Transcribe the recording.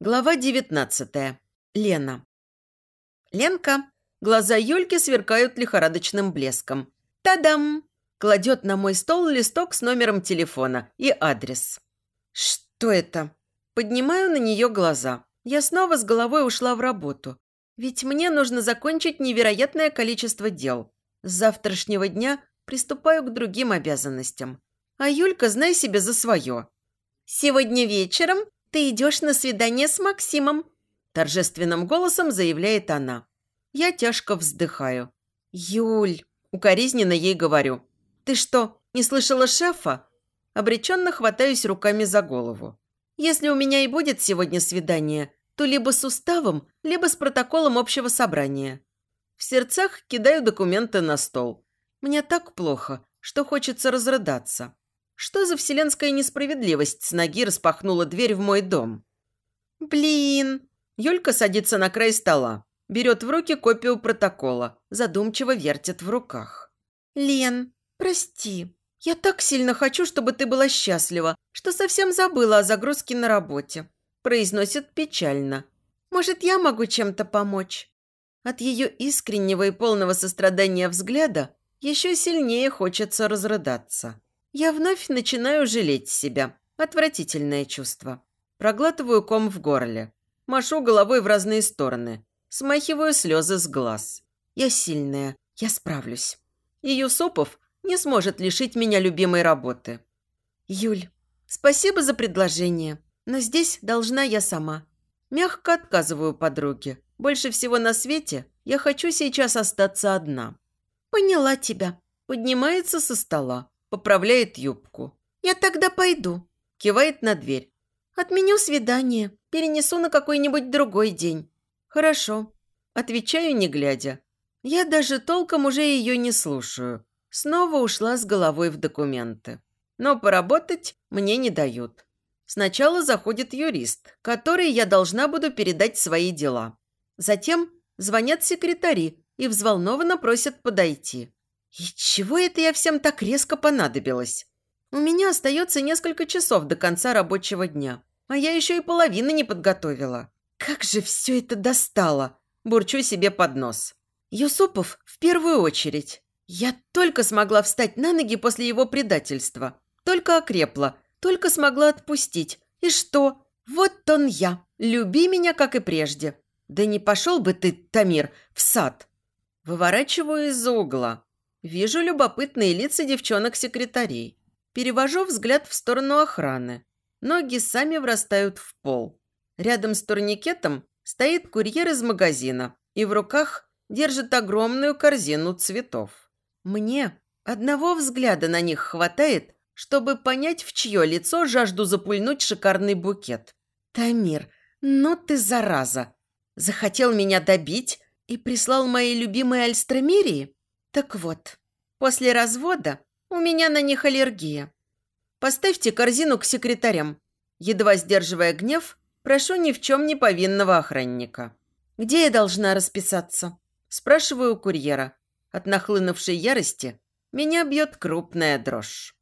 Глава 19. Лена. Ленка. Глаза Юльки сверкают лихорадочным блеском. Та-дам! Кладет на мой стол листок с номером телефона и адрес. Что это? Поднимаю на нее глаза. Я снова с головой ушла в работу. Ведь мне нужно закончить невероятное количество дел. С завтрашнего дня приступаю к другим обязанностям. А Юлька, знай себе за свое. Сегодня вечером ты идешь на свидание с Максимом», торжественным голосом заявляет она. Я тяжко вздыхаю. «Юль!» – укоризненно ей говорю. «Ты что, не слышала шефа?» Обреченно хватаюсь руками за голову. «Если у меня и будет сегодня свидание, то либо с уставом, либо с протоколом общего собрания». В сердцах кидаю документы на стол. Мне так плохо, что хочется разрыдаться. Что за вселенская несправедливость с ноги распахнула дверь в мой дом? «Блин!» Юлька садится на край стола, берет в руки копию протокола, задумчиво вертит в руках. «Лен, прости. Я так сильно хочу, чтобы ты была счастлива, что совсем забыла о загрузке на работе», произносит печально. «Может, я могу чем-то помочь?» От ее искреннего и полного сострадания взгляда еще сильнее хочется разрыдаться. Я вновь начинаю жалеть себя. Отвратительное чувство. Проглатываю ком в горле. Машу головой в разные стороны. Смахиваю слезы с глаз. Я сильная. Я справлюсь. И Юсупов не сможет лишить меня любимой работы. Юль, спасибо за предложение. Но здесь должна я сама. Мягко отказываю подруге. Больше всего на свете я хочу сейчас остаться одна. Поняла тебя. Поднимается со стола поправляет юбку. «Я тогда пойду», – кивает на дверь. «Отменю свидание, перенесу на какой-нибудь другой день». «Хорошо», – отвечаю, не глядя. Я даже толком уже ее не слушаю. Снова ушла с головой в документы. Но поработать мне не дают. Сначала заходит юрист, который я должна буду передать свои дела. Затем звонят секретари и взволнованно просят подойти. И чего это я всем так резко понадобилась? У меня остается несколько часов до конца рабочего дня, а я еще и половины не подготовила. Как же все это достало! Бурчу себе под нос. Юсупов в первую очередь. Я только смогла встать на ноги после его предательства. Только окрепла, только смогла отпустить. И что? Вот он я. Люби меня, как и прежде. Да не пошел бы ты, Тамир, в сад. Выворачиваю из-за угла. Вижу любопытные лица девчонок-секретарей. Перевожу взгляд в сторону охраны. Ноги сами врастают в пол. Рядом с турникетом стоит курьер из магазина и в руках держит огромную корзину цветов. Мне одного взгляда на них хватает, чтобы понять, в чье лицо жажду запульнуть шикарный букет. Тамир, ну ты зараза! Захотел меня добить и прислал мои любимые альстромерии? Так вот, после развода у меня на них аллергия. Поставьте корзину к секретарям. Едва сдерживая гнев, прошу ни в чем не повинного охранника. «Где я должна расписаться?» Спрашиваю курьера. От нахлынувшей ярости меня бьет крупная дрожь.